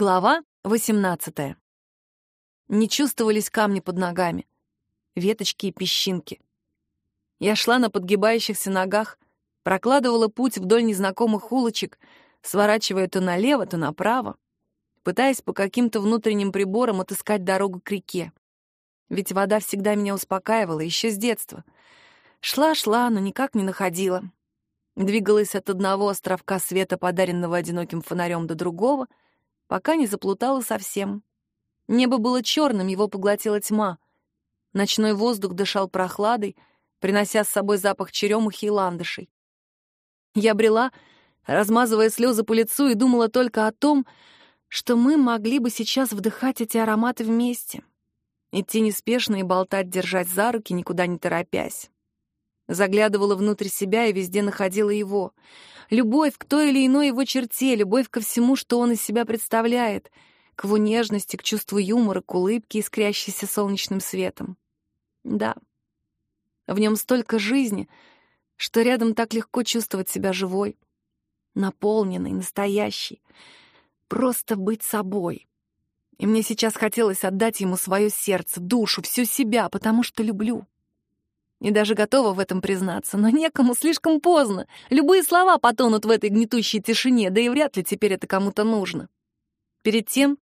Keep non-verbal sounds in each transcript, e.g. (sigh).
Глава 18. Не чувствовались камни под ногами, веточки и песчинки. Я шла на подгибающихся ногах, прокладывала путь вдоль незнакомых улочек, сворачивая то налево, то направо, пытаясь по каким-то внутренним приборам отыскать дорогу к реке. Ведь вода всегда меня успокаивала еще с детства. Шла-шла, но никак не находила. Двигалась от одного островка света, подаренного одиноким фонарем, до другого — пока не заплутала совсем. Небо было черным, его поглотила тьма. Ночной воздух дышал прохладой, принося с собой запах черемухи и ландышей. Я брела, размазывая слезы по лицу, и думала только о том, что мы могли бы сейчас вдыхать эти ароматы вместе. Идти неспешно и болтать, держать за руки, никуда не торопясь. Заглядывала внутрь себя и везде находила его. Любовь к той или иной его черте, любовь ко всему, что он из себя представляет, к его нежности, к чувству юмора, к улыбке, искрящейся солнечным светом. Да, в нем столько жизни, что рядом так легко чувствовать себя живой, наполненной, настоящей, просто быть собой. И мне сейчас хотелось отдать ему свое сердце, душу, всю себя, потому что люблю. И даже готова в этом признаться, но некому слишком поздно. Любые слова потонут в этой гнетущей тишине, да и вряд ли теперь это кому-то нужно. Перед тем,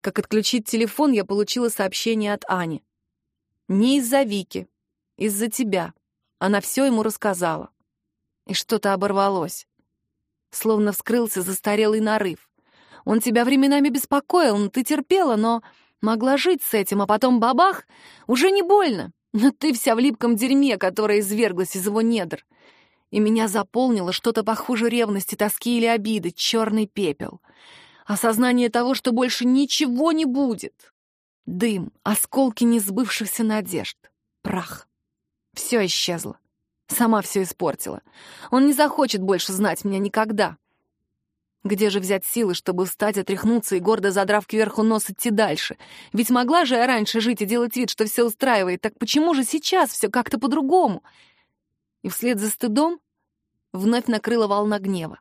как отключить телефон, я получила сообщение от Ани. Не из-за Вики, из-за тебя. Она все ему рассказала. И что-то оборвалось. Словно вскрылся застарелый нарыв. Он тебя временами беспокоил, но ты терпела, но могла жить с этим, а потом бабах, уже не больно. Но ты вся в липком дерьме, которое изверглось из его недр. И меня заполнило что-то похуже ревности, тоски или обиды, черный пепел. Осознание того, что больше ничего не будет. Дым, осколки несбывшихся надежд, прах. Все исчезло. Сама все испортила. Он не захочет больше знать меня никогда. Где же взять силы, чтобы встать, отряхнуться и, гордо задрав кверху нос, идти дальше? Ведь могла же я раньше жить и делать вид, что все устраивает. Так почему же сейчас все как-то по-другому? И вслед за стыдом вновь накрыла волна гнева.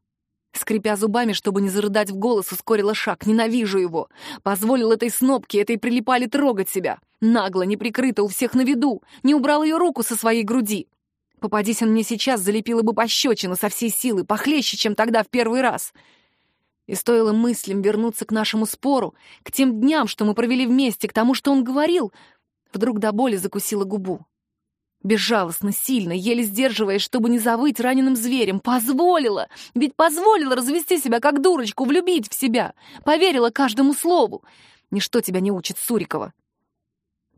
Скрипя зубами, чтобы не зарыдать в голос, ускорила шаг. Ненавижу его. Позволил этой снопке, этой прилипали трогать себя. Нагло, неприкрыто, у всех на виду. Не убрал ее руку со своей груди. Попадись он мне сейчас, залепила бы пощечину со всей силы, похлеще, чем тогда в первый раз. — и стоило мыслям вернуться к нашему спору, к тем дням, что мы провели вместе, к тому, что он говорил, вдруг до боли закусила губу. Безжалостно, сильно, еле сдерживаясь, чтобы не завыть раненым зверем. Позволила! Ведь позволила развести себя как дурочку, влюбить в себя. Поверила каждому слову. Ничто тебя не учит, Сурикова.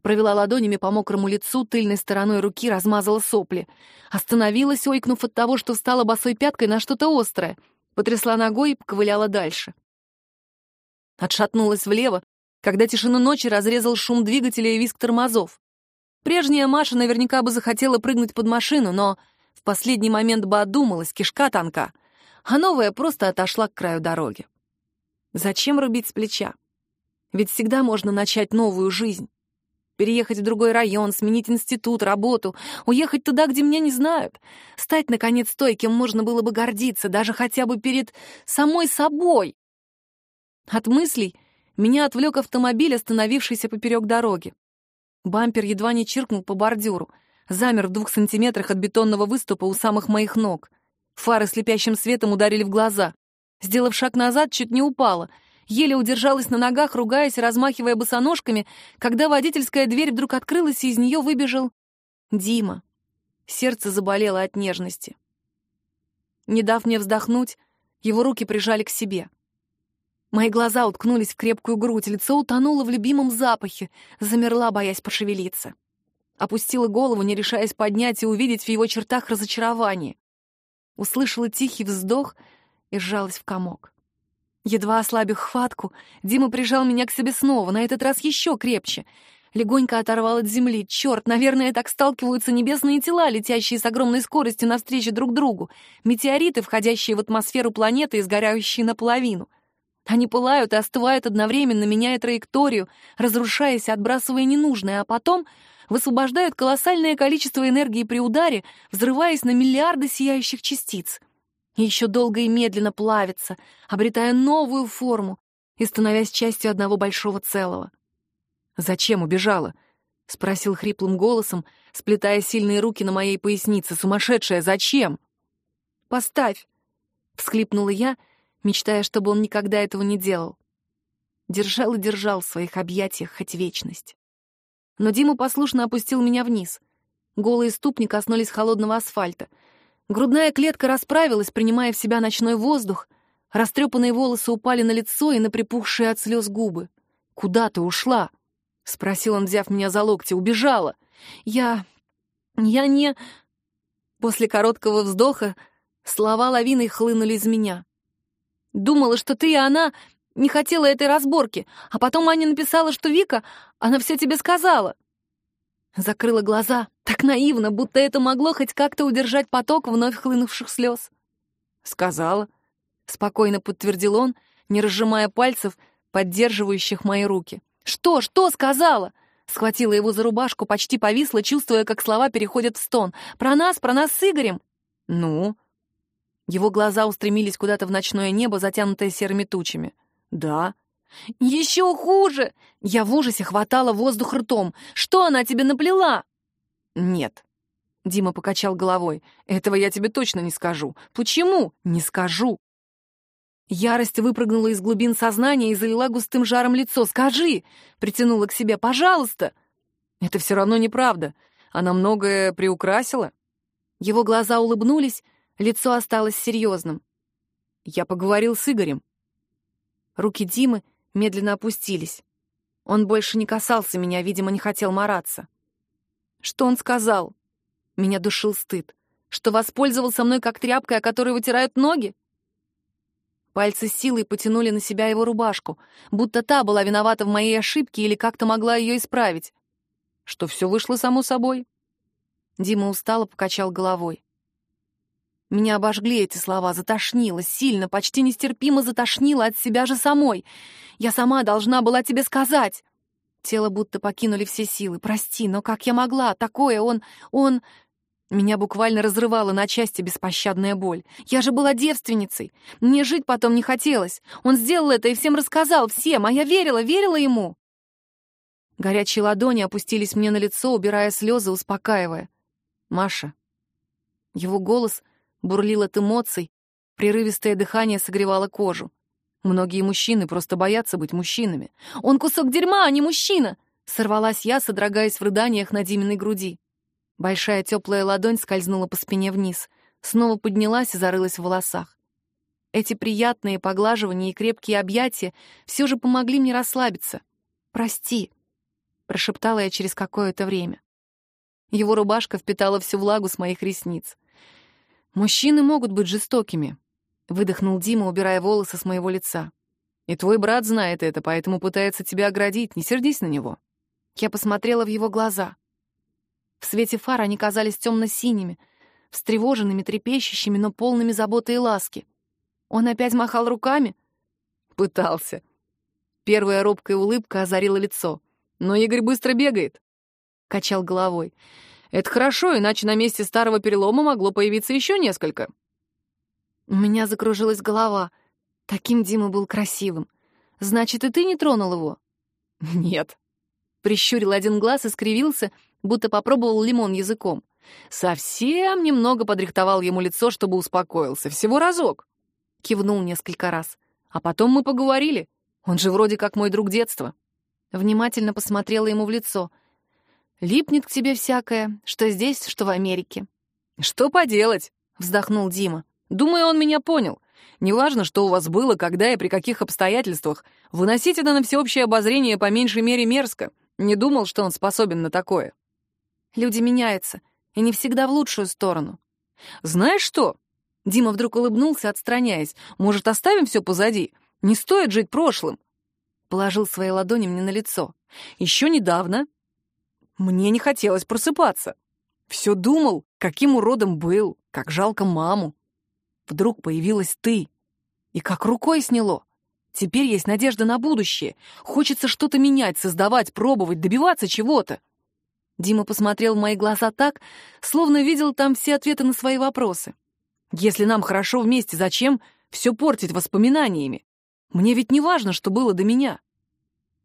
Провела ладонями по мокрому лицу, тыльной стороной руки размазала сопли. Остановилась, ойкнув от того, что встала босой пяткой на что-то острое — потрясла ногой и поковыляла дальше. Отшатнулась влево, когда тишину ночи разрезал шум двигателя и визг тормозов. Прежняя Маша наверняка бы захотела прыгнуть под машину, но в последний момент бы одумалась, кишка тонка, а новая просто отошла к краю дороги. Зачем рубить с плеча? Ведь всегда можно начать новую жизнь переехать в другой район, сменить институт, работу, уехать туда, где меня не знают, стать, наконец, той, кем можно было бы гордиться, даже хотя бы перед самой собой. От мыслей меня отвлек автомобиль, остановившийся поперек дороги. Бампер едва не чиркнул по бордюру, замер в двух сантиметрах от бетонного выступа у самых моих ног. Фары слепящим светом ударили в глаза. Сделав шаг назад, чуть не упала — еле удержалась на ногах, ругаясь размахивая босоножками, когда водительская дверь вдруг открылась, и из нее выбежал Дима. Сердце заболело от нежности. Не дав мне вздохнуть, его руки прижали к себе. Мои глаза уткнулись в крепкую грудь, лицо утонуло в любимом запахе, замерла, боясь пошевелиться. Опустила голову, не решаясь поднять и увидеть в его чертах разочарование. Услышала тихий вздох и сжалась в комок. Едва ослабив хватку, Дима прижал меня к себе снова, на этот раз еще крепче. Легонько оторвал от земли. Черт, наверное, так сталкиваются небесные тела, летящие с огромной скоростью навстречу друг другу. Метеориты, входящие в атмосферу планеты и сгорающие наполовину. Они пылают и остывают одновременно, меняя траекторию, разрушаясь и отбрасывая ненужное, а потом высвобождают колоссальное количество энергии при ударе, взрываясь на миллиарды сияющих частиц — и еще долго и медленно плавится, обретая новую форму, и становясь частью одного большого целого. «Зачем убежала?» — спросил хриплым голосом, сплетая сильные руки на моей пояснице. «Сумасшедшая, зачем?» «Поставь!» — всхлипнула я, мечтая, чтобы он никогда этого не делал. Держал и держал в своих объятиях хоть вечность. Но Дима послушно опустил меня вниз. Голые ступни коснулись холодного асфальта. Грудная клетка расправилась, принимая в себя ночной воздух. Растрепанные волосы упали на лицо и на припухшие от слез губы. «Куда ты ушла?» — спросил он, взяв меня за локти. «Убежала!» «Я... я не...» После короткого вздоха слова лавиной хлынули из меня. «Думала, что ты и она не хотела этой разборки, а потом Аня написала, что Вика, она все тебе сказала». Закрыла глаза, так наивно, будто это могло хоть как-то удержать поток вновь хлынувших слез. «Сказала», — спокойно подтвердил он, не разжимая пальцев, поддерживающих мои руки. «Что, что сказала?» Схватила его за рубашку, почти повисла, чувствуя, как слова переходят в стон. «Про нас, про нас с Игорем!» «Ну?» Его глаза устремились куда-то в ночное небо, затянутое серыми тучами. «Да». «Еще хуже!» Я в ужасе хватала воздух ртом. «Что она тебе наплела?» «Нет». Дима покачал головой. «Этого я тебе точно не скажу». «Почему?» «Не скажу». Ярость выпрыгнула из глубин сознания и залила густым жаром лицо. «Скажи!» — притянула к себе. «Пожалуйста!» «Это все равно неправда. Она многое приукрасила». Его глаза улыбнулись, лицо осталось серьезным. «Я поговорил с Игорем». Руки Димы медленно опустились. Он больше не касался меня, видимо, не хотел мараться. Что он сказал? Меня душил стыд. Что воспользовался мной как тряпкой, о которой вытирают ноги? Пальцы силой потянули на себя его рубашку, будто та была виновата в моей ошибке или как-то могла ее исправить. Что все вышло само собой. Дима устало покачал головой. Меня обожгли эти слова, затошнило, сильно, почти нестерпимо затошнило от себя же самой. Я сама должна была тебе сказать. Тело будто покинули все силы. Прости, но как я могла? Такое он... он... Меня буквально разрывала на части беспощадная боль. Я же была девственницей. Мне жить потом не хотелось. Он сделал это и всем рассказал, всем, а я верила, верила ему. Горячие ладони опустились мне на лицо, убирая слезы, успокаивая. «Маша». Его голос бурлил от эмоций, прерывистое дыхание согревало кожу. Многие мужчины просто боятся быть мужчинами. «Он кусок дерьма, а не мужчина!» Сорвалась я, содрогаясь в рыданиях на Диминой груди. Большая теплая ладонь скользнула по спине вниз, снова поднялась и зарылась в волосах. Эти приятные поглаживания и крепкие объятия все же помогли мне расслабиться. «Прости», — прошептала я через какое-то время. Его рубашка впитала всю влагу с моих ресниц. «Мужчины могут быть жестокими», — выдохнул Дима, убирая волосы с моего лица. «И твой брат знает это, поэтому пытается тебя оградить. Не сердись на него». Я посмотрела в его глаза. В свете фар они казались темно-синими, встревоженными, трепещущими, но полными заботы и ласки. Он опять махал руками? Пытался. Первая робкая улыбка озарила лицо. Но Игорь быстро бегает. Качал головой. Это хорошо, иначе на месте старого перелома могло появиться еще несколько. У меня закружилась голова. Таким Дима был красивым. Значит, и ты не тронул его? Нет. Прищурил один глаз и скривился, будто попробовал лимон языком. Совсем немного подрихтовал ему лицо, чтобы успокоился. Всего разок. Кивнул несколько раз. А потом мы поговорили. Он же вроде как мой друг детства. Внимательно посмотрела ему в лицо. Липнет к тебе всякое, что здесь, что в Америке. Что поделать? Вздохнул Дима. Думаю, он меня понял. Неважно, что у вас было, когда и при каких обстоятельствах. Выносить это на всеобщее обозрение по меньшей мере мерзко. Не думал, что он способен на такое. Люди меняются, и не всегда в лучшую сторону. Знаешь что? Дима вдруг улыбнулся, отстраняясь. Может, оставим все позади? Не стоит жить прошлым. Положил свои ладони мне на лицо. Еще недавно мне не хотелось просыпаться. Все думал, каким уродом был, как жалко маму. Вдруг появилась ты. И как рукой сняло. Теперь есть надежда на будущее. Хочется что-то менять, создавать, пробовать, добиваться чего-то. Дима посмотрел в мои глаза так, словно видел там все ответы на свои вопросы. Если нам хорошо вместе, зачем все портить воспоминаниями? Мне ведь не важно, что было до меня.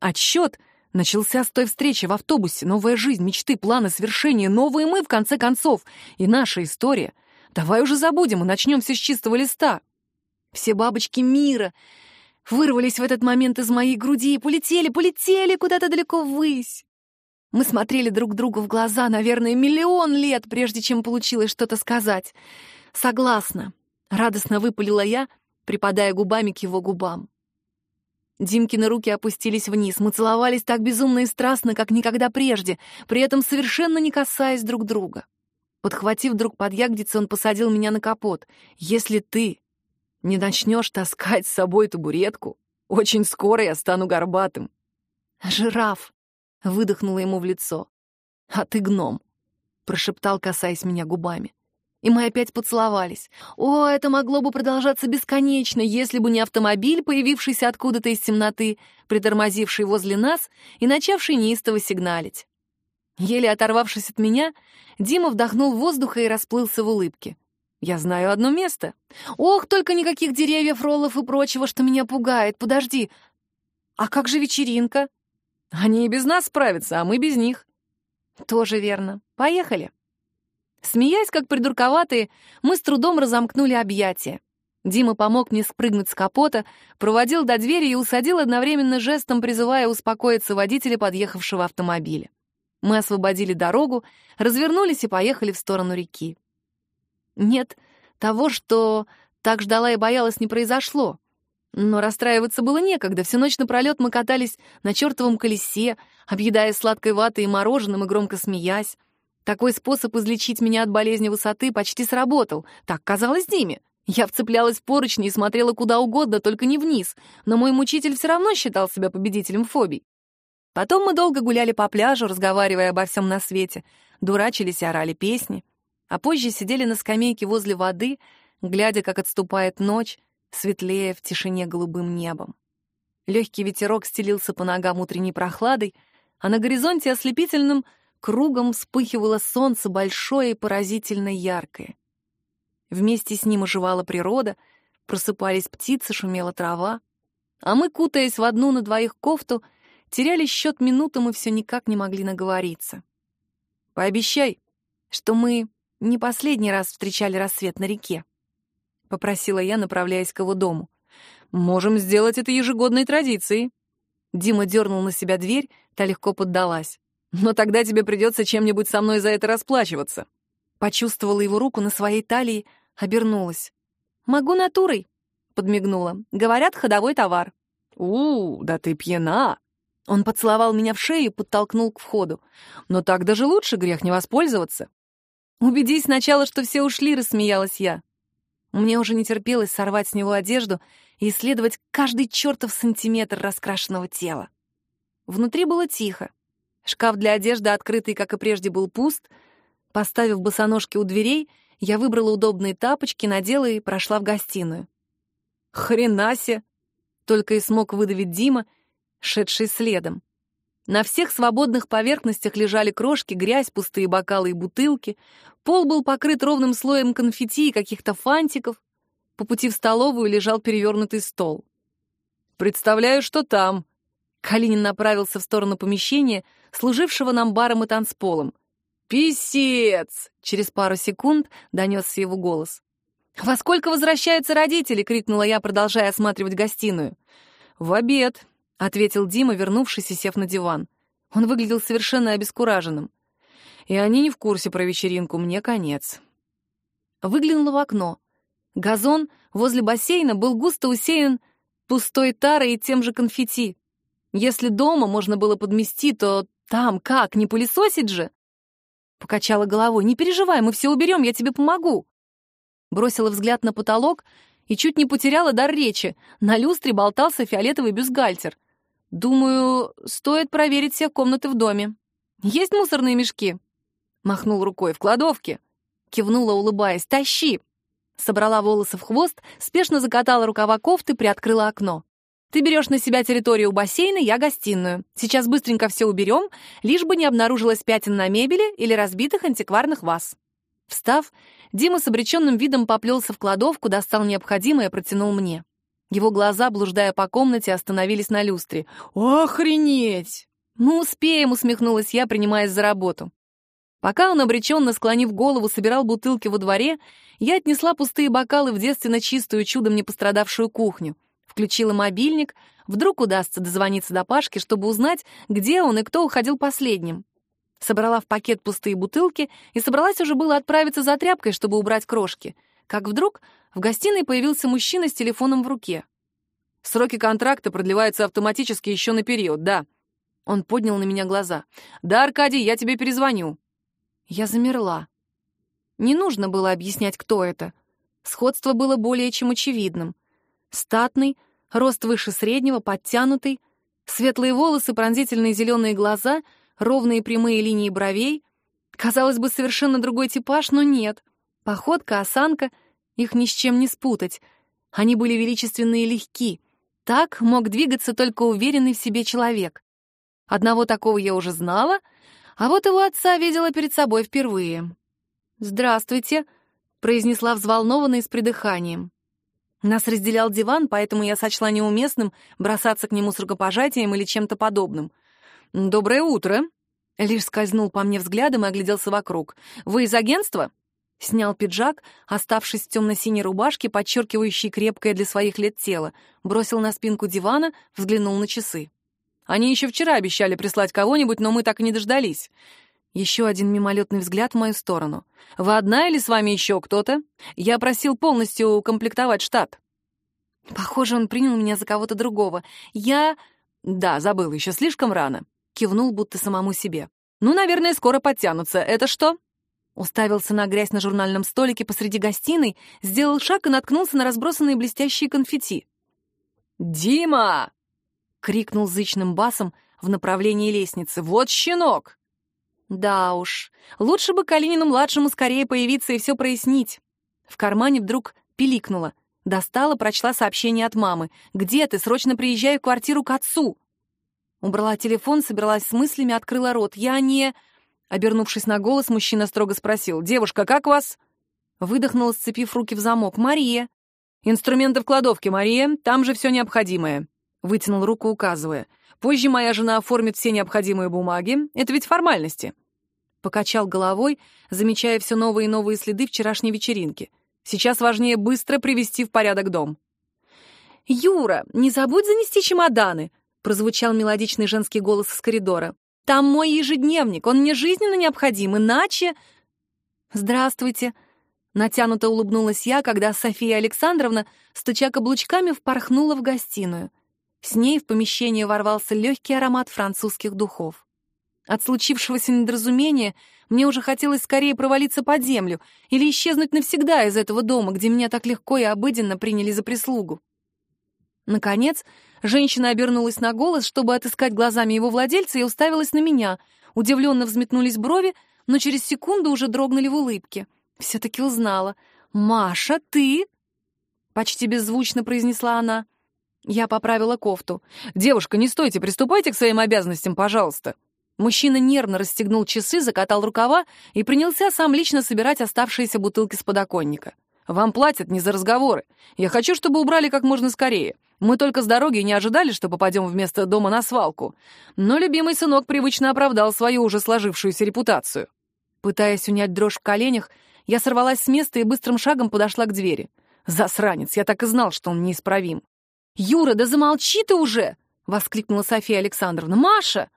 Отсчет начался с той встречи в автобусе. Новая жизнь, мечты, планы, свершения. Новые мы, в конце концов. И наша история. Давай уже забудем и начнем все с чистого листа. Все бабочки мира вырвались в этот момент из моей груди и полетели, полетели куда-то далеко ввысь. Мы смотрели друг другу в глаза, наверное, миллион лет, прежде чем получилось что-то сказать. «Согласна», — радостно выпалила я, припадая губами к его губам. Димкины руки опустились вниз. Мы целовались так безумно и страстно, как никогда прежде, при этом совершенно не касаясь друг друга. Подхватив друг под ягодицы, он посадил меня на капот. «Если ты не начнешь таскать с собой табуретку, очень скоро я стану горбатым». «Жираф!» — выдохнула ему в лицо. «А ты гном!» — прошептал, касаясь меня губами и мы опять поцеловались. О, это могло бы продолжаться бесконечно, если бы не автомобиль, появившийся откуда-то из темноты, притормозивший возле нас и начавший неистово сигналить. Еле оторвавшись от меня, Дима вдохнул воздуха и расплылся в улыбке. «Я знаю одно место. Ох, только никаких деревьев, роллов и прочего, что меня пугает. Подожди. А как же вечеринка? Они и без нас справятся, а мы без них». «Тоже верно. Поехали». Смеясь, как придурковатые, мы с трудом разомкнули объятия. Дима помог мне спрыгнуть с капота, проводил до двери и усадил одновременно жестом, призывая успокоиться водителя подъехавшего автомобиля. Мы освободили дорогу, развернулись и поехали в сторону реки. Нет, того, что так ждала и боялась, не произошло. Но расстраиваться было некогда. Всю ночь напролет мы катались на чертовом колесе, объедая сладкой ватой и мороженым и громко смеясь. Такой способ излечить меня от болезни высоты почти сработал. Так казалось Диме. Я вцеплялась в поручни и смотрела куда угодно, только не вниз, но мой мучитель все равно считал себя победителем фобий. Потом мы долго гуляли по пляжу, разговаривая обо всем на свете, дурачились и орали песни, а позже сидели на скамейке возле воды, глядя, как отступает ночь, светлее в тишине голубым небом. Легкий ветерок стелился по ногам утренней прохладой, а на горизонте ослепительным — Кругом вспыхивало солнце большое и поразительно яркое. Вместе с ним оживала природа, просыпались птицы, шумела трава. А мы, кутаясь в одну на двоих кофту, теряли счет минутам и все никак не могли наговориться. «Пообещай, что мы не последний раз встречали рассвет на реке», — попросила я, направляясь к его дому. «Можем сделать это ежегодной традицией». Дима дернул на себя дверь, та легко поддалась. Но тогда тебе придется чем-нибудь со мной за это расплачиваться». Почувствовала его руку на своей талии, обернулась. «Могу натурой», — подмигнула. «Говорят, ходовой товар». «У, да ты пьяна!» Он поцеловал меня в шею и подтолкнул к входу. «Но так даже лучше, грех не воспользоваться». «Убедись сначала, что все ушли», — рассмеялась я. Мне уже не терпелось сорвать с него одежду и исследовать каждый чертов сантиметр раскрашенного тела. Внутри было тихо. Шкаф для одежды, открытый, как и прежде, был пуст. Поставив босоножки у дверей, я выбрала удобные тапочки, надела и прошла в гостиную. «Хренасе!» — только и смог выдавить Дима, шедший следом. На всех свободных поверхностях лежали крошки, грязь, пустые бокалы и бутылки. Пол был покрыт ровным слоем конфетти и каких-то фантиков. По пути в столовую лежал перевернутый стол. «Представляю, что там», Калинин направился в сторону помещения, служившего нам баром и танцполом. «Писец!» — через пару секунд донесся его голос. «Во сколько возвращаются родители?» — крикнула я, продолжая осматривать гостиную. «В обед», — ответил Дима, вернувшись и сев на диван. Он выглядел совершенно обескураженным. «И они не в курсе про вечеринку, мне конец». Выглянула в окно. Газон возле бассейна был густо усеян пустой тарой и тем же конфетти. Если дома можно было подмести, то там как, не пылесосить же? Покачала головой. Не переживай, мы все уберем, я тебе помогу. Бросила взгляд на потолок и чуть не потеряла дар речи. На люстре болтался фиолетовый бюстгальтер. Думаю, стоит проверить все комнаты в доме. Есть мусорные мешки? Махнул рукой. В кладовке. Кивнула, улыбаясь. Тащи. Собрала волосы в хвост, спешно закатала рукава кофты, приоткрыла окно. Ты берешь на себя территорию бассейна, я гостиную. Сейчас быстренько все уберем, лишь бы не обнаружилось пятен на мебели или разбитых антикварных ваз». Встав, Дима с обреченным видом поплелся в кладовку, достал необходимое и протянул мне. Его глаза, блуждая по комнате, остановились на люстре. «Охренеть!» «Мы успеем», — усмехнулась я, принимаясь за работу. Пока он, обреченно склонив голову, собирал бутылки во дворе, я отнесла пустые бокалы в девственно чистую, чудом не пострадавшую кухню. Включила мобильник, вдруг удастся дозвониться до Пашки, чтобы узнать, где он и кто уходил последним. Собрала в пакет пустые бутылки и собралась уже было отправиться за тряпкой, чтобы убрать крошки. Как вдруг в гостиной появился мужчина с телефоном в руке. «Сроки контракта продлеваются автоматически еще на период, да». Он поднял на меня глаза. «Да, Аркадий, я тебе перезвоню». Я замерла. Не нужно было объяснять, кто это. Сходство было более чем очевидным. Статный, рост выше среднего, подтянутый, светлые волосы, пронзительные зеленые глаза, ровные прямые линии бровей. Казалось бы, совершенно другой типаж, но нет. Походка, осанка — их ни с чем не спутать. Они были величественные и легки. Так мог двигаться только уверенный в себе человек. Одного такого я уже знала, а вот его отца видела перед собой впервые. «Здравствуйте», — произнесла взволнованно и с придыханием. Нас разделял диван, поэтому я сочла неуместным бросаться к нему с рукопожатием или чем-то подобным. «Доброе утро», — лишь скользнул по мне взглядом и огляделся вокруг. «Вы из агентства?» Снял пиджак, оставшись в темно-синей рубашке, подчеркивающей крепкое для своих лет тело, бросил на спинку дивана, взглянул на часы. «Они еще вчера обещали прислать кого-нибудь, но мы так и не дождались». Еще один мимолетный взгляд в мою сторону. «Вы одна или с вами еще кто-то? Я просил полностью укомплектовать штат». Похоже, он принял меня за кого-то другого. Я... Да, забыл, еще слишком рано. Кивнул, будто самому себе. Ну, наверное, скоро подтянутся. Это что? Уставился на грязь на журнальном столике посреди гостиной, сделал шаг и наткнулся на разбросанные блестящие конфетти. «Дима!» — крикнул зычным басом в направлении лестницы. «Вот щенок!» Да уж, лучше бы Калинину-младшему скорее появиться и все прояснить. В кармане вдруг пиликнуло. Достала, прочла сообщение от мамы. «Где ты? Срочно приезжай в квартиру к отцу!» Убрала телефон, собралась с мыслями, открыла рот. «Я не...» Обернувшись на голос, мужчина строго спросил. «Девушка, как вас?» Выдохнула, сцепив руки в замок. «Мария». «Инструменты в кладовке, Мария. Там же все необходимое». Вытянул руку, указывая. «Позже моя жена оформит все необходимые бумаги. Это ведь формальности». Покачал головой, замечая все новые и новые следы вчерашней вечеринки. «Сейчас важнее быстро привести в порядок дом». «Юра, не забудь занести чемоданы!» прозвучал мелодичный женский голос из коридора. Там мой ежедневник, он мне жизненно необходим, иначе...» «Здравствуйте», — натянуто улыбнулась я, когда София Александровна, стуча каблучками, впорхнула в гостиную. С ней в помещение ворвался легкий аромат французских духов. От случившегося недоразумения мне уже хотелось скорее провалиться под землю или исчезнуть навсегда из этого дома, где меня так легко и обыденно приняли за прислугу. Наконец, женщина обернулась на голос, чтобы отыскать глазами его владельца, и уставилась на меня. Удивленно взметнулись брови, но через секунду уже дрогнули в улыбке. Все-таки узнала. «Маша, ты?» Почти беззвучно произнесла она. Я поправила кофту. «Девушка, не стойте, приступайте к своим обязанностям, пожалуйста». Мужчина нервно расстегнул часы, закатал рукава и принялся сам лично собирать оставшиеся бутылки с подоконника. «Вам платят не за разговоры. Я хочу, чтобы убрали как можно скорее. Мы только с дороги не ожидали, что попадем вместо дома на свалку. Но любимый сынок привычно оправдал свою уже сложившуюся репутацию. Пытаясь унять дрожь в коленях, я сорвалась с места и быстрым шагом подошла к двери. Засранец, я так и знал, что он неисправим. «Юра, да замолчи ты уже!» — воскликнула София Александровна. «Маша!»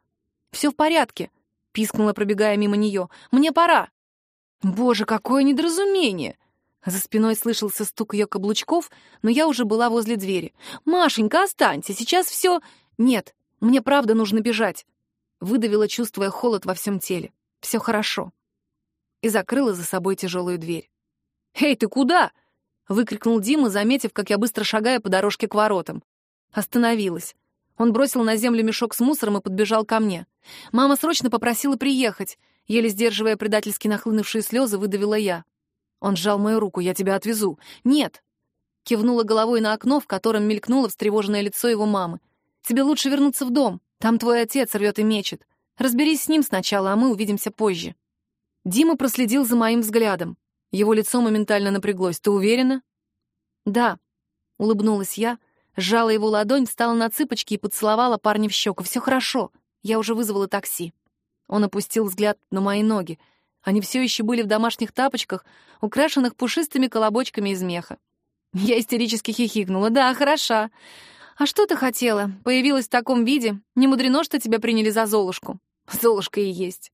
«Все в порядке», — пискнула, пробегая мимо нее. «Мне пора». «Боже, какое недоразумение!» За спиной слышался стук ее каблучков, но я уже была возле двери. «Машенька, останься, сейчас все...» «Нет, мне правда нужно бежать», — выдавила, чувствуя холод во всем теле. «Все хорошо». И закрыла за собой тяжелую дверь. «Эй, ты куда?» — выкрикнул Дима, заметив, как я быстро шагаю по дорожке к воротам. Остановилась. Он бросил на землю мешок с мусором и подбежал ко мне. Мама срочно попросила приехать. Еле сдерживая предательски нахлынувшие слезы, выдавила я. Он сжал мою руку. «Я тебя отвезу». «Нет». Кивнула головой на окно, в котором мелькнуло встревоженное лицо его мамы. «Тебе лучше вернуться в дом. Там твой отец рвет и мечет. Разберись с ним сначала, а мы увидимся позже». Дима проследил за моим взглядом. Его лицо моментально напряглось. «Ты уверена?» «Да», — улыбнулась я, Сжала его ладонь, встала на цыпочки и поцеловала парня в щеку. «Все хорошо. Я уже вызвала такси». Он опустил взгляд на мои ноги. Они все еще были в домашних тапочках, украшенных пушистыми колобочками из меха. Я истерически хихикнула. «Да, хороша. А что ты хотела? Появилась в таком виде. Не мудрено, что тебя приняли за Золушку». Золушка и есть.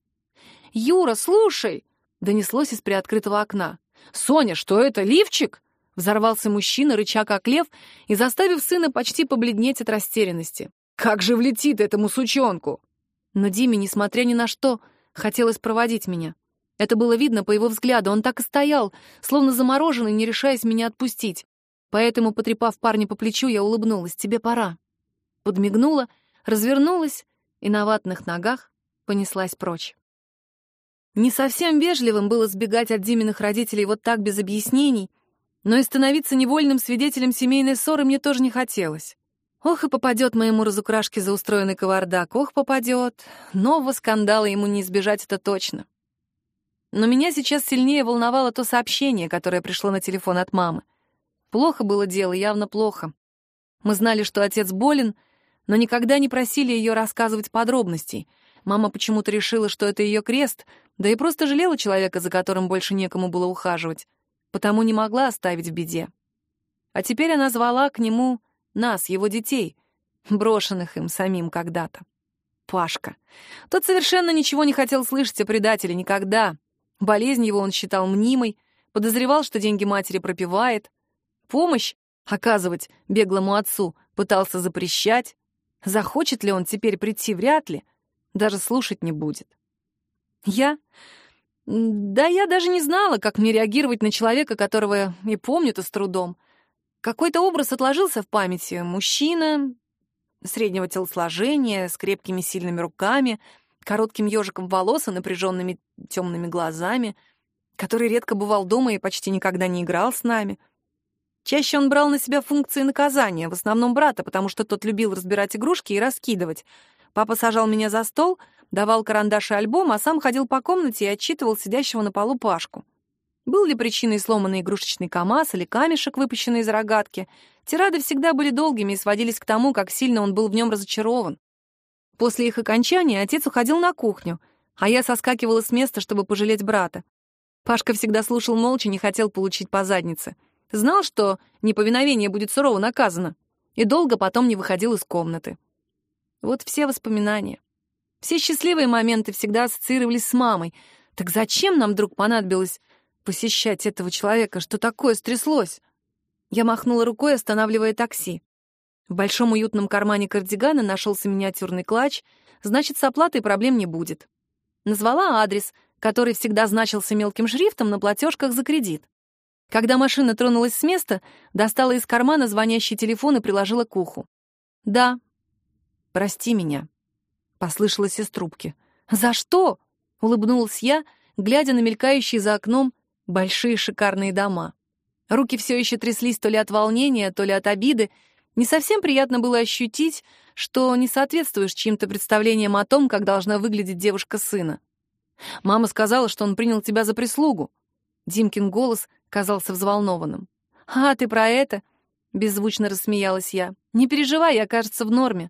«Юра, слушай!» — донеслось из приоткрытого окна. «Соня, что это, лифчик?» Взорвался мужчина, рыча как лев, и заставив сына почти побледнеть от растерянности. «Как же влетит этому сучонку!» Но Диме, несмотря ни на что, хотелось проводить меня. Это было видно по его взгляду, он так и стоял, словно замороженный, не решаясь меня отпустить. Поэтому, потрепав парня по плечу, я улыбнулась. «Тебе пора». Подмигнула, развернулась и на ватных ногах понеслась прочь. Не совсем вежливым было сбегать от Диминых родителей вот так без объяснений, но и становиться невольным свидетелем семейной ссоры мне тоже не хотелось. Ох, и попадет моему разукрашке за устроенный кавардак, ох, попадет. Нового скандала ему не избежать, это точно. Но меня сейчас сильнее волновало то сообщение, которое пришло на телефон от мамы. Плохо было дело, явно плохо. Мы знали, что отец болен, но никогда не просили ее рассказывать подробностей. Мама почему-то решила, что это ее крест, да и просто жалела человека, за которым больше некому было ухаживать, потому не могла оставить в беде. А теперь она звала к нему нас, его детей, брошенных им самим когда-то. Пашка. Тот совершенно ничего не хотел слышать о предателе никогда. Болезнь его он считал мнимой, подозревал, что деньги матери пропивает. Помощь оказывать беглому отцу пытался запрещать. Захочет ли он теперь прийти, вряд ли. Даже слушать не будет. Я? Да я даже не знала, как мне реагировать на человека, которого и помню-то с трудом. Какой-то образ отложился в памяти. Мужчина среднего телосложения, с крепкими сильными руками, коротким ежиком волос напряженными темными глазами, который редко бывал дома и почти никогда не играл с нами. Чаще он брал на себя функции наказания, в основном брата, потому что тот любил разбирать игрушки и раскидывать. Папа сажал меня за стол, давал карандаш и альбом, а сам ходил по комнате и отчитывал сидящего на полу Пашку. Был ли причиной сломанный игрушечный КамАЗ или камешек, выпущенный из рогатки? Тирады всегда были долгими и сводились к тому, как сильно он был в нем разочарован. После их окончания отец уходил на кухню, а я соскакивала с места, чтобы пожалеть брата. Пашка всегда слушал молча, не хотел получить по заднице. Знал, что неповиновение будет сурово наказано, и долго потом не выходил из комнаты. Вот все воспоминания. Все счастливые моменты всегда ассоциировались с мамой. Так зачем нам вдруг понадобилось посещать этого человека? Что такое стряслось? Я махнула рукой, останавливая такси. В большом уютном кармане кардигана нашелся миниатюрный клатч, значит, с оплатой проблем не будет. Назвала адрес, который всегда значился мелким шрифтом на платежках за кредит. Когда машина тронулась с места, достала из кармана звонящий телефон и приложила к уху. «Да». «Прости меня», — послышалось из трубки. «За что?» — улыбнулась я, глядя на мелькающие за окном большие шикарные дома. Руки все еще тряслись то ли от волнения, то ли от обиды. Не совсем приятно было ощутить, что не соответствуешь чьим-то представлениям о том, как должна выглядеть девушка сына. Мама сказала, что он принял тебя за прислугу. Димкин голос казался взволнованным. «А, ты про это?» — беззвучно рассмеялась я. «Не переживай, я, кажется, в норме».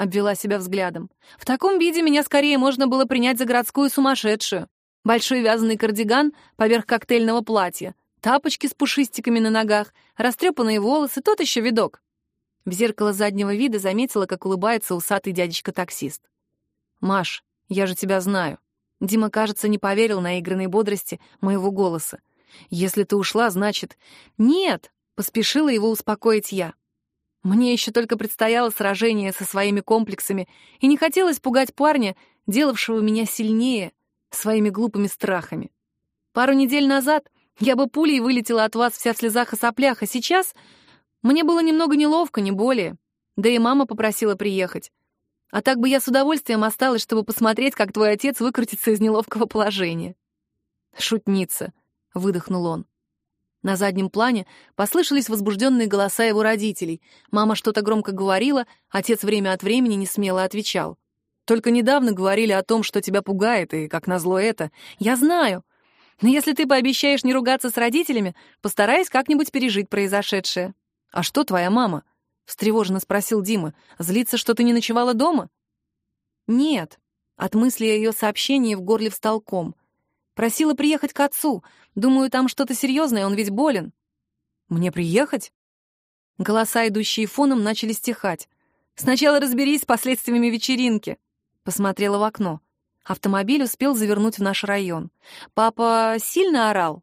Обвела себя взглядом. В таком виде меня скорее можно было принять за городскую сумасшедшую. Большой вязаный кардиган поверх коктейльного платья, тапочки с пушистиками на ногах, растрепанные волосы, тот еще видок. В зеркало заднего вида заметила, как улыбается усатый дядечка-таксист. «Маш, я же тебя знаю». Дима, кажется, не поверил наигранной бодрости моего голоса. «Если ты ушла, значит...» «Нет!» — поспешила его успокоить я. Мне еще только предстояло сражение со своими комплексами, и не хотелось пугать парня, делавшего меня сильнее, своими глупыми страхами. Пару недель назад я бы пулей вылетела от вас вся в слезах и соплях, а сейчас мне было немного неловко, не более. Да и мама попросила приехать. А так бы я с удовольствием осталась, чтобы посмотреть, как твой отец выкрутится из неловкого положения. Шутница. — выдохнул он. На заднем плане послышались возбужденные голоса его родителей. Мама что-то громко говорила, отец время от времени не смело отвечал. «Только недавно говорили о том, что тебя пугает, и, как назло, это. Я знаю. Но если ты пообещаешь не ругаться с родителями, постараюсь как-нибудь пережить произошедшее». «А что твоя мама?» — встревоженно спросил Дима. «Злится, что ты не ночевала дома?» «Нет». От мысли о ее сообщении в горле встал ком. «Просила приехать к отцу. Думаю, там что-то серьезное, он ведь болен». «Мне приехать?» Голоса, идущие фоном, начали стихать. «Сначала разберись с последствиями вечеринки», — посмотрела в окно. Автомобиль успел завернуть в наш район. «Папа сильно орал?»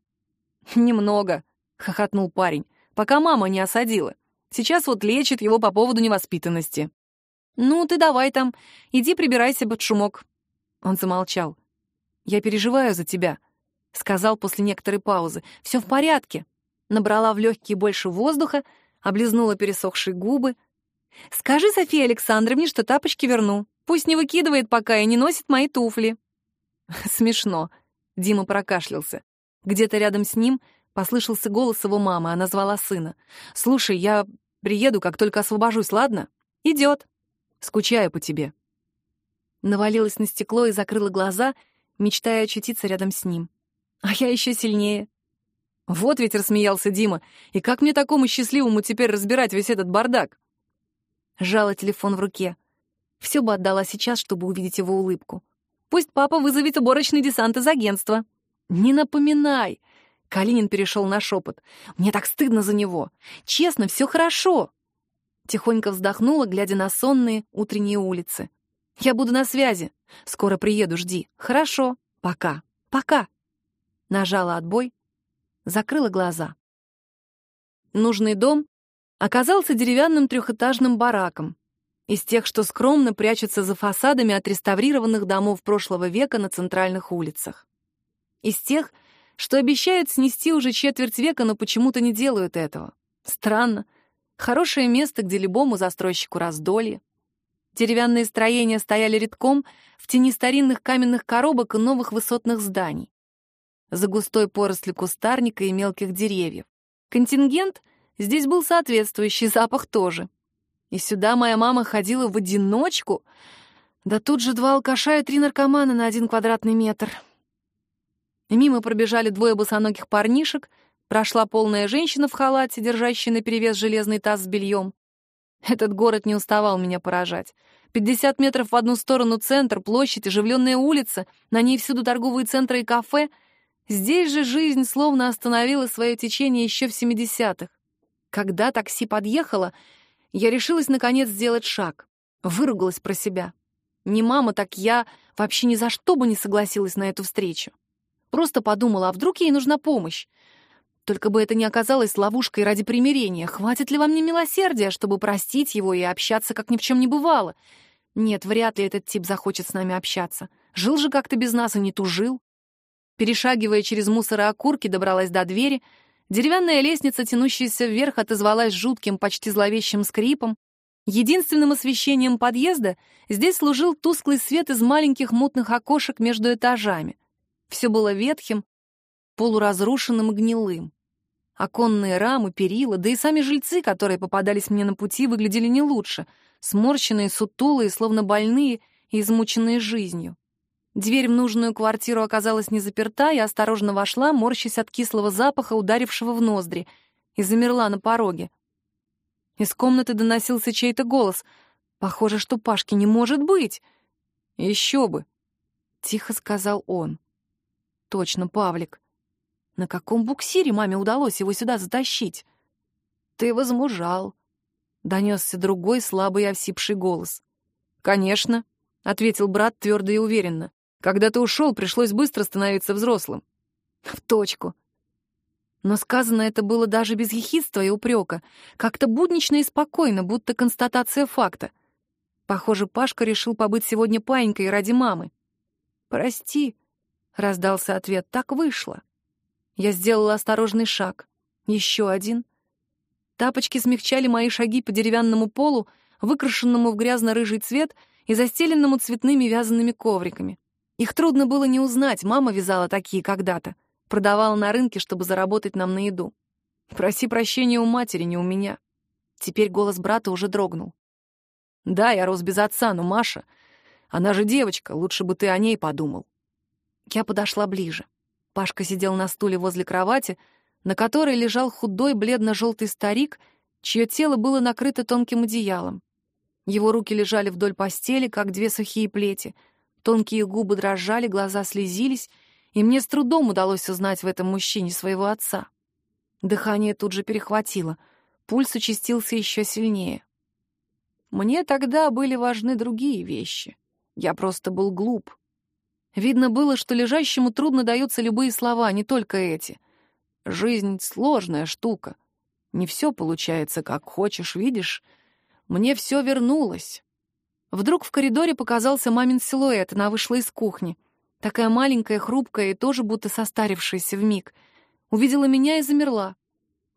«Немного», — хохотнул парень, «пока мама не осадила. Сейчас вот лечит его по поводу невоспитанности». «Ну, ты давай там, иди прибирайся под шумок». Он замолчал. «Я переживаю за тебя», — сказал после некоторой паузы. «Все в порядке». Набрала в легкие больше воздуха, облизнула пересохшие губы. «Скажи Софии Александровне, что тапочки верну. Пусть не выкидывает пока и не носит мои туфли». (laughs) Смешно. Дима прокашлялся. Где-то рядом с ним послышался голос его мамы, она звала сына. «Слушай, я приеду, как только освобожусь, ладно?» «Идет. Скучаю по тебе». Навалилась на стекло и закрыла глаза, мечтая очутиться рядом с ним. А я еще сильнее. Вот ведь рассмеялся Дима. И как мне такому счастливому теперь разбирать весь этот бардак? Жала телефон в руке. Все бы отдала сейчас, чтобы увидеть его улыбку. Пусть папа вызовет уборочный десант из агентства. Не напоминай. Калинин перешел на шепот. Мне так стыдно за него. Честно, все хорошо. Тихонько вздохнула, глядя на сонные утренние улицы. Я буду на связи. Скоро приеду, жди. Хорошо. Пока. Пока. Нажала отбой, закрыла глаза. Нужный дом оказался деревянным трехэтажным бараком, из тех, что скромно прячутся за фасадами отреставрированных домов прошлого века на центральных улицах. Из тех, что обещают снести уже четверть века, но почему-то не делают этого. Странно. Хорошее место, где любому застройщику раздолье. Деревянные строения стояли редком в тени старинных каменных коробок и новых высотных зданий. За густой порослью кустарника и мелких деревьев. Контингент здесь был соответствующий, запах тоже. И сюда моя мама ходила в одиночку. Да тут же два алкаша и три наркомана на один квадратный метр. Мимо пробежали двое босоногих парнишек, прошла полная женщина в халате, держащая наперевес железный таз с бельем. Этот город не уставал меня поражать. 50 метров в одну сторону центр, площадь, оживленная улица, на ней всюду торговые центры и кафе. Здесь же жизнь словно остановила свое течение еще в 70-х. Когда такси подъехало, я решилась, наконец, сделать шаг. Выругалась про себя. Не мама, так я вообще ни за что бы не согласилась на эту встречу. Просто подумала, а вдруг ей нужна помощь? Только бы это не оказалось ловушкой ради примирения. Хватит ли во мне милосердия, чтобы простить его и общаться, как ни в чем не бывало? Нет, вряд ли этот тип захочет с нами общаться. Жил же как-то без нас и не тужил. Перешагивая через мусор и окурки, добралась до двери — Деревянная лестница, тянущаяся вверх, отозвалась жутким, почти зловещим скрипом. Единственным освещением подъезда здесь служил тусклый свет из маленьких мутных окошек между этажами. Все было ветхим, полуразрушенным и гнилым. Оконные рамы, перила, да и сами жильцы, которые попадались мне на пути, выглядели не лучше, сморщенные, сутулые, словно больные и измученные жизнью. Дверь в нужную квартиру оказалась не заперта, я осторожно вошла, морщась от кислого запаха, ударившего в ноздри, и замерла на пороге. Из комнаты доносился чей-то голос. «Похоже, что Пашки не может быть!» «Еще бы!» — тихо сказал он. «Точно, Павлик. На каком буксире маме удалось его сюда затащить?» «Ты возмужал», — донесся другой слабый и осипший голос. «Конечно», — ответил брат твердо и уверенно. Когда ты ушел, пришлось быстро становиться взрослым. В точку. Но сказано это было даже без ехидства и упрека, как-то буднично и спокойно, будто констатация факта. Похоже, Пашка решил побыть сегодня паинькой ради мамы. «Прости», — раздался ответ, — «так вышло». Я сделала осторожный шаг. Еще один. Тапочки смягчали мои шаги по деревянному полу, выкрашенному в грязно-рыжий цвет и застеленному цветными вязаными ковриками. Их трудно было не узнать, мама вязала такие когда-то. Продавала на рынке, чтобы заработать нам на еду. Проси прощения у матери, не у меня. Теперь голос брата уже дрогнул. Да, я рос без отца, но Маша... Она же девочка, лучше бы ты о ней подумал. Я подошла ближе. Пашка сидел на стуле возле кровати, на которой лежал худой бледно-желтый старик чье тело было накрыто тонким одеялом. Его руки лежали вдоль постели, как две сухие плети. Тонкие губы дрожали, глаза слезились, и мне с трудом удалось узнать в этом мужчине своего отца. Дыхание тут же перехватило, пульс участился еще сильнее. Мне тогда были важны другие вещи. Я просто был глуп. Видно было, что лежащему трудно даются любые слова, не только эти. Жизнь — сложная штука. Не все получается, как хочешь, видишь. Мне все вернулось. Вдруг в коридоре показался мамин силуэт, она вышла из кухни. Такая маленькая, хрупкая и тоже будто состарившаяся вмиг. Увидела меня и замерла.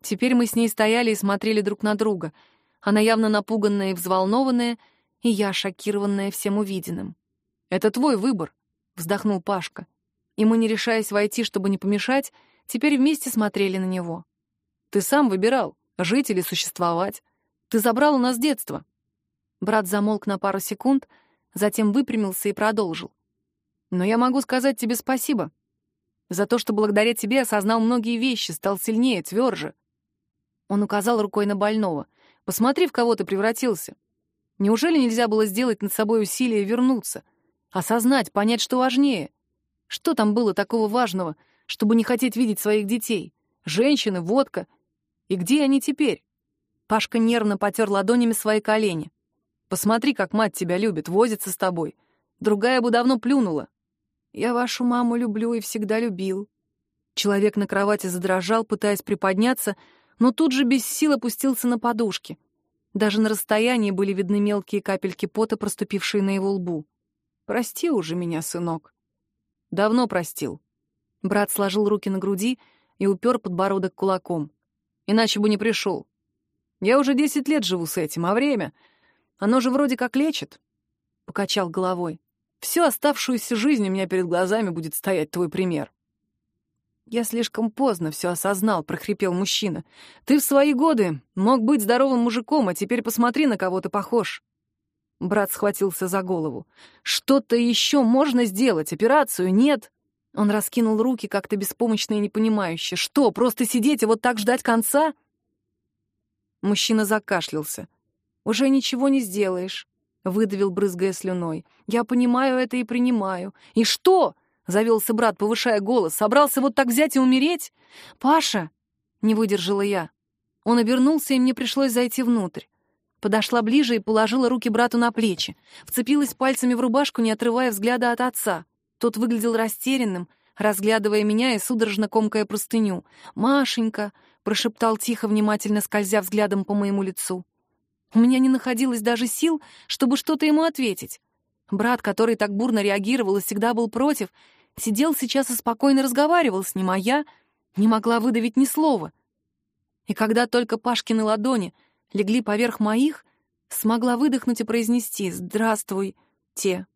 Теперь мы с ней стояли и смотрели друг на друга. Она явно напуганная и взволнованная, и я шокированная всем увиденным. «Это твой выбор», — вздохнул Пашка. И мы, не решаясь войти, чтобы не помешать, теперь вместе смотрели на него. «Ты сам выбирал, жить или существовать. Ты забрал у нас детство». Брат замолк на пару секунд, затем выпрямился и продолжил. «Но я могу сказать тебе спасибо. За то, что благодаря тебе осознал многие вещи, стал сильнее, тверже». Он указал рукой на больного. «Посмотри, в кого ты превратился. Неужели нельзя было сделать над собой усилие и вернуться? Осознать, понять, что важнее? Что там было такого важного, чтобы не хотеть видеть своих детей? Женщины, водка. И где они теперь? Пашка нервно потер ладонями свои колени. Посмотри, как мать тебя любит, возится с тобой. Другая бы давно плюнула. Я вашу маму люблю и всегда любил. Человек на кровати задрожал, пытаясь приподняться, но тут же без сил опустился на подушки. Даже на расстоянии были видны мелкие капельки пота, проступившие на его лбу. «Прости уже меня, сынок». «Давно простил». Брат сложил руки на груди и упер подбородок кулаком. «Иначе бы не пришел. Я уже десять лет живу с этим, а время... Оно же вроде как лечит». Покачал головой. «Всю оставшуюся жизнь у меня перед глазами будет стоять твой пример». «Я слишком поздно все осознал», — прохрипел мужчина. «Ты в свои годы мог быть здоровым мужиком, а теперь посмотри, на кого ты похож». Брат схватился за голову. «Что-то еще можно сделать? Операцию? Нет?» Он раскинул руки, как-то беспомощно и непонимающе. «Что, просто сидеть и вот так ждать конца?» Мужчина закашлялся. «Уже ничего не сделаешь», — выдавил, брызгая слюной. «Я понимаю это и принимаю». «И что?» — завелся брат, повышая голос. «Собрался вот так взять и умереть?» «Паша!» — не выдержала я. Он обернулся, и мне пришлось зайти внутрь. Подошла ближе и положила руки брату на плечи. Вцепилась пальцами в рубашку, не отрывая взгляда от отца. Тот выглядел растерянным, разглядывая меня и судорожно комкая простыню. «Машенька!» — прошептал тихо, внимательно скользя взглядом по моему лицу. У меня не находилось даже сил, чтобы что-то ему ответить. Брат, который так бурно реагировал и всегда был против, сидел сейчас и спокойно разговаривал с ним, а я не могла выдавить ни слова. И когда только Пашкины ладони — легли поверх моих, смогла выдохнуть и произнести «Здравствуй, те».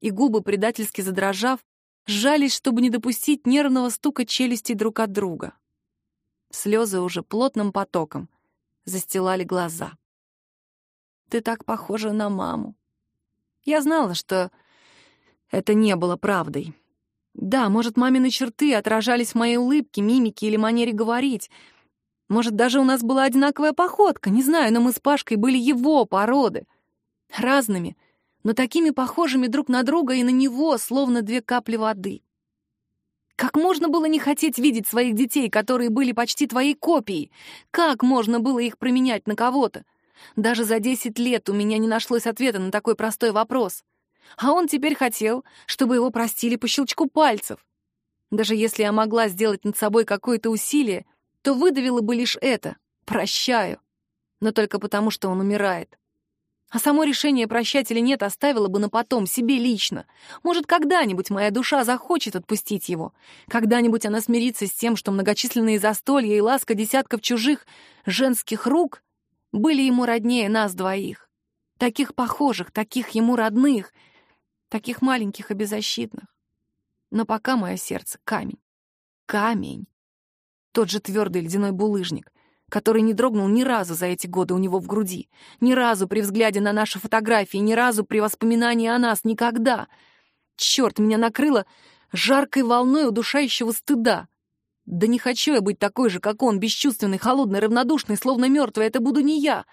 И губы, предательски задрожав, сжались, чтобы не допустить нервного стука челюстей друг от друга. Слезы уже плотным потоком застилали глаза. «Ты так похожа на маму». Я знала, что это не было правдой. Да, может, мамины черты отражались в моей улыбке, мимике или манере говорить — может, даже у нас была одинаковая походка, не знаю, но мы с Пашкой были его породы. Разными, но такими похожими друг на друга и на него, словно две капли воды. Как можно было не хотеть видеть своих детей, которые были почти твоей копией? Как можно было их променять на кого-то? Даже за десять лет у меня не нашлось ответа на такой простой вопрос. А он теперь хотел, чтобы его простили по щелчку пальцев. Даже если я могла сделать над собой какое-то усилие, то выдавила бы лишь это — «прощаю», но только потому, что он умирает. А само решение прощать или нет оставила бы на потом, себе лично. Может, когда-нибудь моя душа захочет отпустить его. Когда-нибудь она смирится с тем, что многочисленные застолья и ласка десятков чужих женских рук были ему роднее нас двоих. Таких похожих, таких ему родных, таких маленьких и беззащитных. Но пока мое сердце — камень. Камень. Тот же твердый ледяной булыжник, который не дрогнул ни разу за эти годы у него в груди, ни разу при взгляде на наши фотографии, ни разу при воспоминании о нас, никогда. Черт, меня накрыло жаркой волной удушающего стыда. Да не хочу я быть такой же, как он, бесчувственный, холодный, равнодушный, словно мертвый. Это буду не я.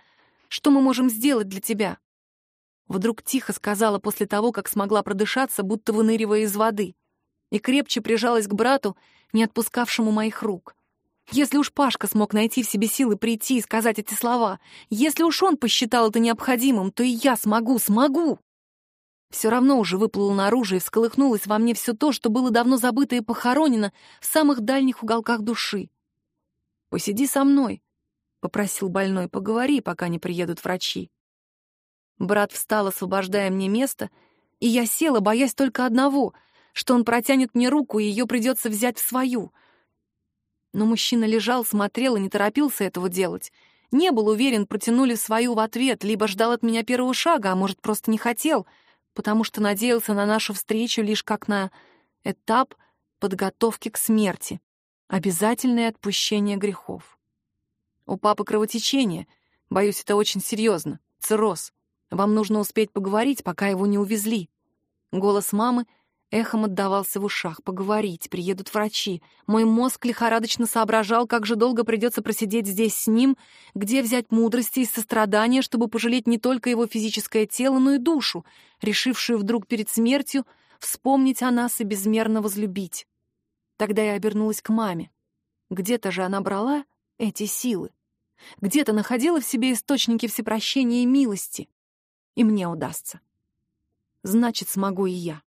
Что мы можем сделать для тебя?» Вдруг тихо сказала после того, как смогла продышаться, будто выныривая из воды, и крепче прижалась к брату, не отпускавшему моих рук. Если уж Пашка смог найти в себе силы прийти и сказать эти слова, если уж он посчитал это необходимым, то и я смогу, смогу. Все равно уже выплыло наружу и всколыхнулось во мне все то, что было давно забыто и похоронено в самых дальних уголках души. «Посиди со мной», — попросил больной, — «поговори, пока не приедут врачи». Брат встал, освобождая мне место, и я села, боясь только одного, что он протянет мне руку, и ее придется взять в свою. Но мужчина лежал, смотрел и не торопился этого делать. Не был уверен, протянули свою в ответ, либо ждал от меня первого шага, а может, просто не хотел — потому что надеялся на нашу встречу лишь как на этап подготовки к смерти, обязательное отпущение грехов. У папы кровотечение, боюсь, это очень серьезно, цирроз. Вам нужно успеть поговорить, пока его не увезли. Голос мамы — Эхом отдавался в ушах. Поговорить, приедут врачи. Мой мозг лихорадочно соображал, как же долго придется просидеть здесь с ним, где взять мудрости и сострадания, чтобы пожалеть не только его физическое тело, но и душу, решившую вдруг перед смертью вспомнить о нас и безмерно возлюбить. Тогда я обернулась к маме. Где-то же она брала эти силы. Где-то находила в себе источники всепрощения и милости. И мне удастся. Значит, смогу и я.